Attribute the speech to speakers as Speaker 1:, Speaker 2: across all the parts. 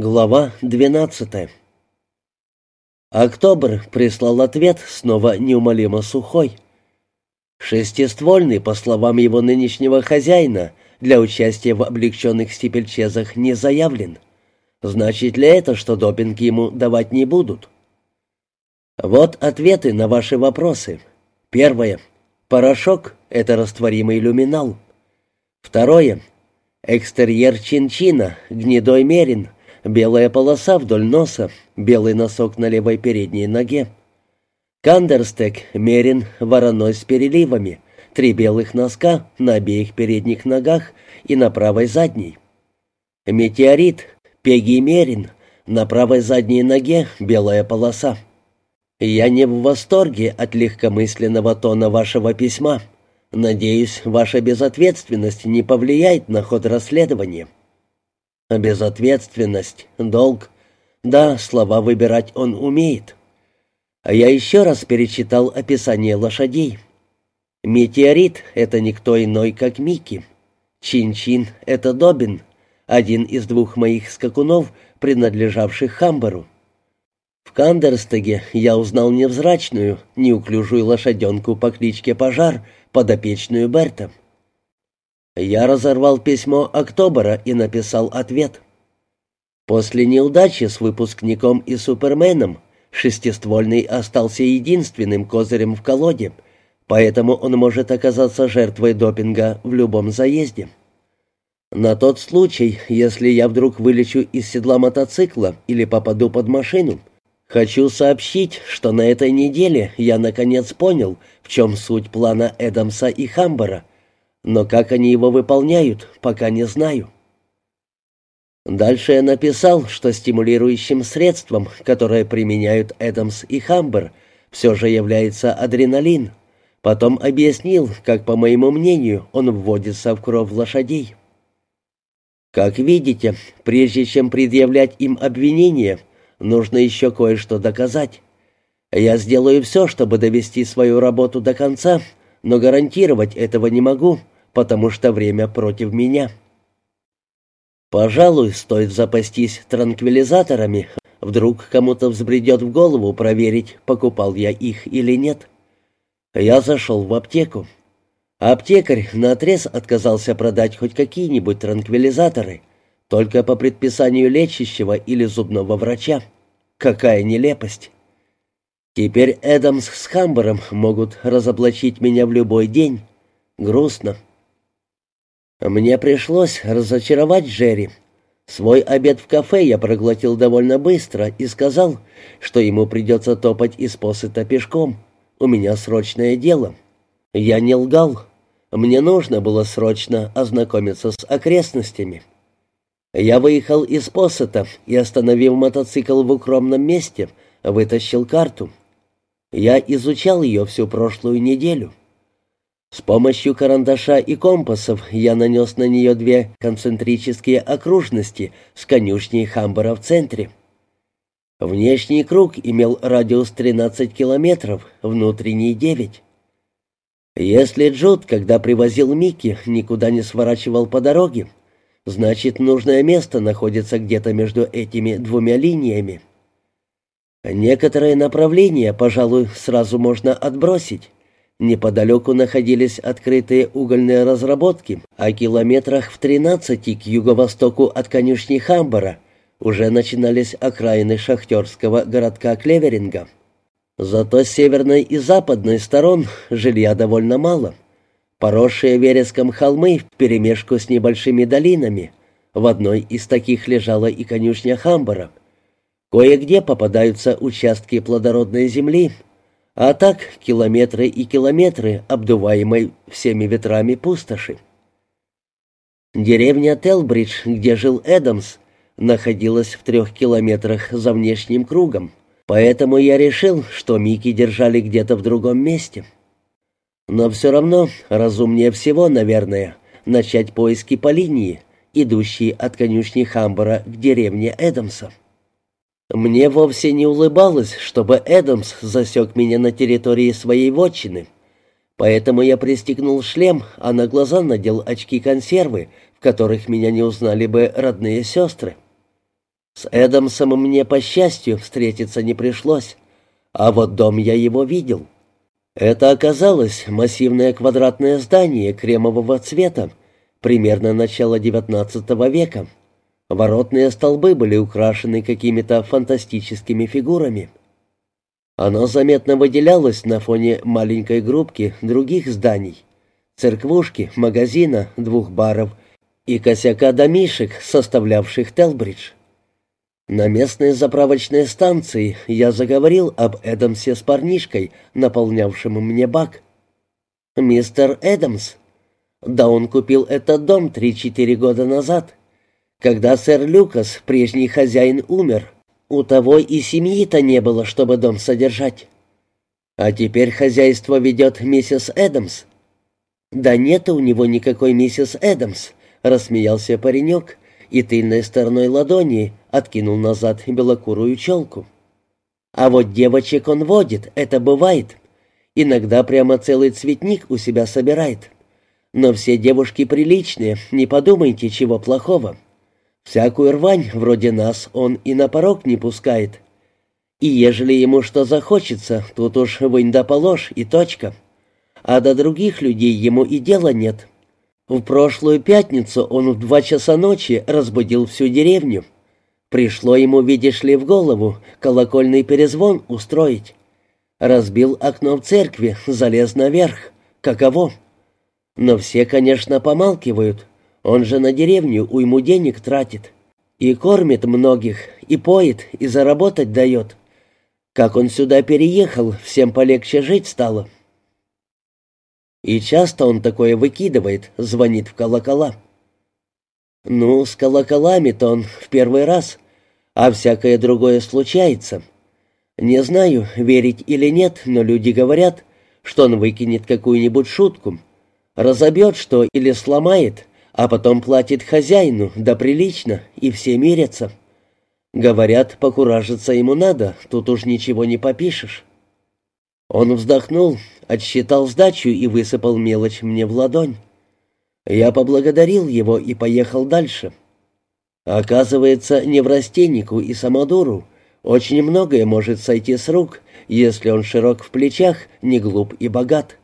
Speaker 1: Глава 12 Октобер прислал ответ, снова неумолимо сухой. Шестиствольный, по словам его нынешнего хозяина, для участия в облегченных степельчезах не заявлен. Значит ли это, что допинг ему давать не будут? Вот ответы на ваши вопросы. Первое. Порошок — это растворимый люминал. Второе. Экстерьер чин-чина, гнедой мерин, белая полоса вдоль носа, белый носок на левой передней ноге. Кандерстек, мерин, вороной с переливами, три белых носка на обеих передних ногах и на правой задней. Метеорит, пеги мерин, на правой задней ноге белая полоса. Я не в восторге от легкомысленного тона вашего письма. Надеюсь, ваша безответственность не повлияет на ход расследования. Безответственность, долг. Да, слова выбирать он умеет. А я еще раз перечитал описание лошадей. Метеорит — это никто иной, как Микки. Чин-Чин — это Добин, один из двух моих скакунов, принадлежавших Хамбару. В Кандерстеге я узнал невзрачную, неуклюжую лошаденку по кличке Пожар — подопечную Берта. Я разорвал письмо Октобера и написал ответ. После неудачи с выпускником и Суперменом шестиствольный остался единственным козырем в колоде, поэтому он может оказаться жертвой допинга в любом заезде. На тот случай, если я вдруг вылечу из седла мотоцикла или попаду под машину, Хочу сообщить, что на этой неделе я наконец понял, в чем суть плана Эдамса и Хамбера, но как они его выполняют, пока не знаю. Дальше я написал, что стимулирующим средством, которое применяют Эдамс и Хамбер, все же является адреналин. Потом объяснил, как, по моему мнению, он вводится в кровь лошадей. Как видите, прежде чем предъявлять им обвинения, Нужно еще кое-что доказать. Я сделаю все, чтобы довести свою работу до конца, но гарантировать этого не могу, потому что время против меня. Пожалуй, стоит запастись транквилизаторами. Вдруг кому-то взбредет в голову проверить, покупал я их или нет. Я зашел в аптеку. Аптекарь наотрез отказался продать хоть какие-нибудь транквилизаторы, только по предписанию лечащего или зубного врача. Какая нелепость! Теперь Эдамс с Хамбером могут разоблачить меня в любой день. Грустно. Мне пришлось разочаровать Джерри. Свой обед в кафе я проглотил довольно быстро и сказал, что ему придется топать из посыта пешком. У меня срочное дело. Я не лгал. Мне нужно было срочно ознакомиться с окрестностями. Я выехал из посота и, остановив мотоцикл в укромном месте, вытащил карту. Я изучал ее всю прошлую неделю. С помощью карандаша и компасов я нанес на нее две концентрические окружности с конюшней Хамбара в центре. Внешний круг имел радиус 13 километров, внутренний — 9. Если Джуд, когда привозил Микки, никуда не сворачивал по дороге, Значит, нужное место находится где-то между этими двумя линиями. Некоторые направления, пожалуй, сразу можно отбросить. Неподалеку находились открытые угольные разработки, а километрах в 13 к юго-востоку от конюшни Хамбара уже начинались окраины шахтерского городка Клеверинга. Зато с северной и западной сторон жилья довольно мало — Поросшие вереском холмы вперемешку с небольшими долинами. В одной из таких лежала и конюшня Хамбара. Кое-где попадаются участки плодородной земли, а так километры и километры обдуваемой всеми ветрами пустоши. Деревня Телбридж, где жил Эдамс, находилась в трех километрах за внешним кругом, поэтому я решил, что Мики держали где-то в другом месте. Но все равно разумнее всего, наверное, начать поиски по линии, идущей от конюшни Хамбара к деревне Эдамса. Мне вовсе не улыбалось, чтобы Эдамс засек меня на территории своей вотчины, поэтому я пристегнул шлем, а на глаза надел очки-консервы, в которых меня не узнали бы родные сестры. С Эдамсом мне, по счастью, встретиться не пришлось, а вот дом я его видел. Это оказалось массивное квадратное здание кремового цвета, примерно начала XIX века. Воротные столбы были украшены какими-то фантастическими фигурами. Оно заметно выделялось на фоне маленькой группки других зданий. Церквушки, магазина, двух баров и косяка домишек, составлявших Телбридж. На местной заправочной станции я заговорил об Эдамсе с парнишкой, наполнявшим мне бак. «Мистер Эдамс?» «Да он купил этот дом три-четыре года назад. Когда сэр Люкас, прежний хозяин, умер, у того и семьи-то не было, чтобы дом содержать. А теперь хозяйство ведет миссис Эдамс. Да нет у него никакой миссис Эдамс, рассмеялся паренек и тыльной стороной ладони откинул назад белокурую челку. А вот девочек он водит, это бывает. Иногда прямо целый цветник у себя собирает. Но все девушки приличные, не подумайте чего плохого. Всякую рвань, вроде нас, он и на порог не пускает. И ежели ему что захочется, тут уж вынь да положь и точка. А до других людей ему и дела нет. В прошлую пятницу он в два часа ночи разбудил всю деревню. Пришло ему, видишь ли, в голову колокольный перезвон устроить. Разбил окно в церкви, залез наверх. Каково? Но все, конечно, помалкивают. Он же на деревню уйму денег тратит. И кормит многих, и поет, и заработать дает. Как он сюда переехал, всем полегче жить стало. И часто он такое выкидывает, звонит в колокола. Ну, с колоколами-то он в первый раз, а всякое другое случается. Не знаю, верить или нет, но люди говорят, что он выкинет какую-нибудь шутку, разобьет что или сломает, а потом платит хозяину, да прилично, и все мирятся. Говорят, покуражиться ему надо, тут уж ничего не попишешь. Он вздохнул, отсчитал сдачу и высыпал мелочь мне в ладонь. Я поблагодарил его и поехал дальше. Оказывается, неврастеннику и самодуру очень многое может сойти с рук, если он широк в плечах, не глуп и богат.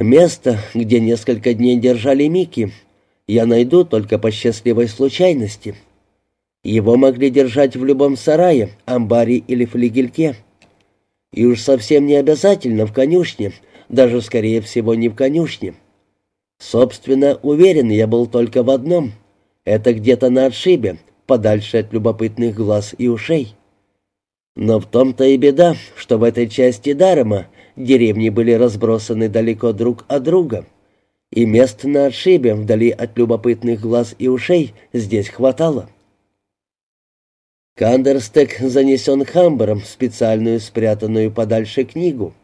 Speaker 1: Место, где несколько дней держали Микки, я найду только по счастливой случайности. Его могли держать в любом сарае, амбаре или флигельке. И уж совсем не обязательно в конюшне, даже, скорее всего, не в конюшне. Собственно, уверен я был только в одном. Это где-то на отшибе, подальше от любопытных глаз и ушей. Но в том-то и беда, что в этой части Дарема Деревни были разбросаны далеко друг от друга, и мест на отшибе, вдали от любопытных глаз и ушей, здесь хватало. Кандерстек занесен Хамбером в специальную спрятанную подальше книгу,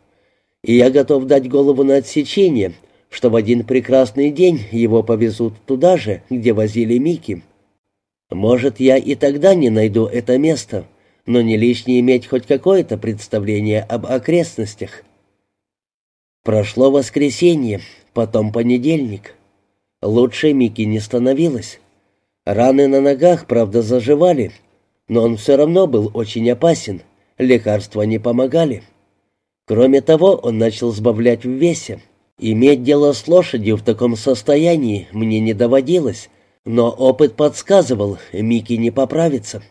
Speaker 1: и я готов дать голову на отсечение, что в один прекрасный день его повезут туда же, где возили Мики. Может, я и тогда не найду это место, но не лишне иметь хоть какое-то представление об окрестностях. Прошло воскресенье, потом понедельник. Лучше Мики не становилось. Раны на ногах, правда, заживали, но он все равно был очень опасен, лекарства не помогали. Кроме того, он начал сбавлять в весе. Иметь дело с лошадью в таком состоянии мне не доводилось, но опыт подсказывал, Мики не поправится.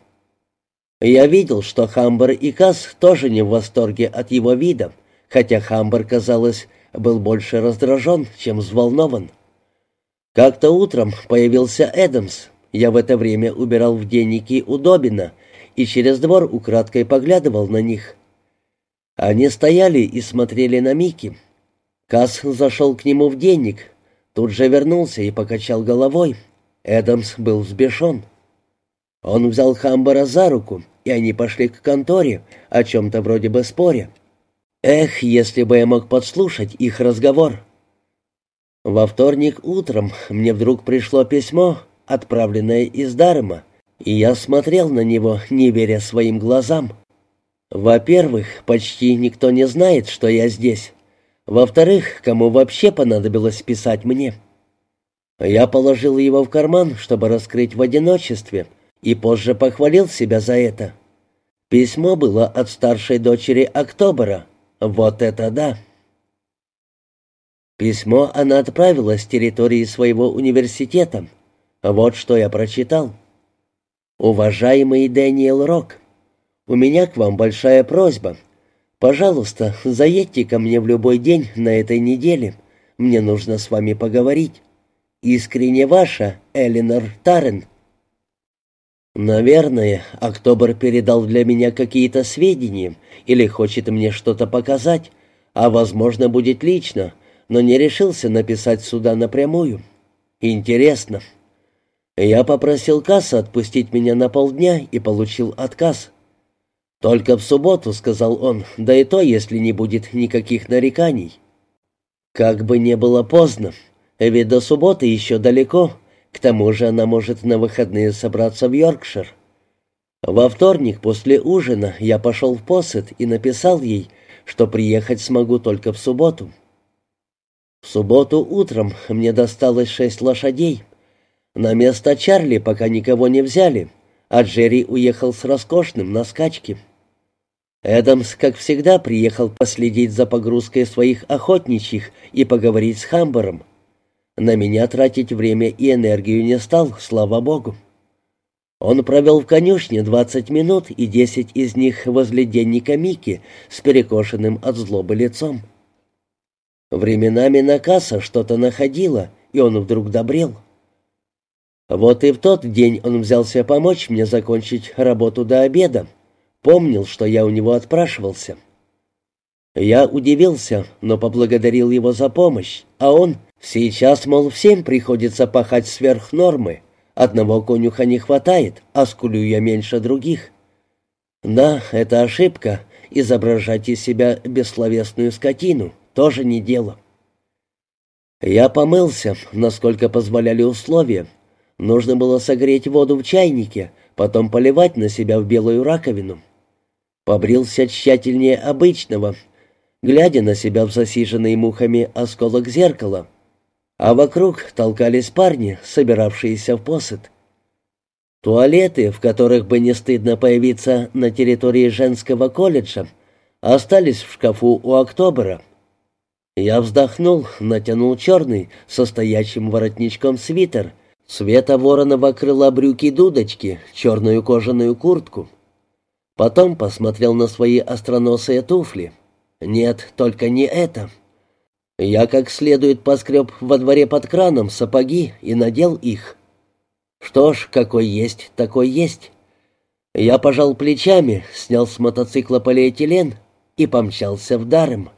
Speaker 1: Я видел, что Хамбер и Касс тоже не в восторге от его вида, хотя Хамбер, казалось, был больше раздражен, чем взволнован. Как-то утром появился Эдамс. Я в это время убирал в денники у Добина и через двор украдкой поглядывал на них. Они стояли и смотрели на Мики. Касс зашел к нему в денник, тут же вернулся и покачал головой. Эдамс был взбешен. Он взял Хамбера за руку, и они пошли к конторе, о чем-то вроде бы споря. Эх, если бы я мог подслушать их разговор. Во вторник утром мне вдруг пришло письмо, отправленное из Дарма, и я смотрел на него, не веря своим глазам. Во-первых, почти никто не знает, что я здесь. Во-вторых, кому вообще понадобилось писать мне? Я положил его в карман, чтобы раскрыть в одиночестве, и позже похвалил себя за это. Письмо было от старшей дочери Октобера. Вот это да! Письмо она отправила с территории своего университета. Вот что я прочитал. «Уважаемый Дэниел Рок, у меня к вам большая просьба. Пожалуйста, заедьте ко мне в любой день на этой неделе. Мне нужно с вами поговорить. Искренне ваша, Элинор Таррен». «Наверное, Октобер передал для меня какие-то сведения или хочет мне что-то показать, а, возможно, будет лично, но не решился написать сюда напрямую. Интересно». Я попросил Касса отпустить меня на полдня и получил отказ. «Только в субботу», — сказал он, — «да и то, если не будет никаких нареканий». Как бы не было поздно, ведь до субботы еще далеко, к тому же она может на выходные собраться в Йоркшир. Во вторник после ужина я пошел в посад и написал ей, что приехать смогу только в субботу. В субботу утром мне досталось шесть лошадей — на место Чарли пока никого не взяли, а Джерри уехал с роскошным на скачке. Эдамс, как всегда, приехал последить за погрузкой своих охотничьих и поговорить с Хамбером. На меня тратить время и энергию не стал, слава богу. Он провел в конюшне двадцать минут и десять из них возле денника Мики с перекошенным от злобы лицом. Временами на касса что-то находила, и он вдруг добрел. Вот и в тот день он взялся помочь мне закончить работу до обеда. Помнил, что я у него отпрашивался. Я удивился, но поблагодарил его за помощь, а он... Сейчас, мол, всем приходится пахать сверх нормы. Одного конюха не хватает, а скулю я меньше других. Да, это ошибка. Изображать из себя бессловесную скотину тоже не дело. Я помылся, насколько позволяли условия, Нужно было согреть воду в чайнике, потом поливать на себя в белую раковину. Побрился тщательнее обычного, глядя на себя в засиженный мухами осколок зеркала, а вокруг толкались парни, собиравшиеся в посад. Туалеты, в которых бы не стыдно появиться на территории женского колледжа, остались в шкафу у Октобера. Я вздохнул, натянул черный, со стоячим воротничком свитер — Света вороного крыла брюки дудочки, черную кожаную куртку. Потом посмотрел на свои остроносые туфли. Нет, только не это. Я как следует поскреб во дворе под краном сапоги и надел их. Что ж, какой есть, такой есть. Я пожал плечами, снял с мотоцикла полиэтилен и помчался в Дарем.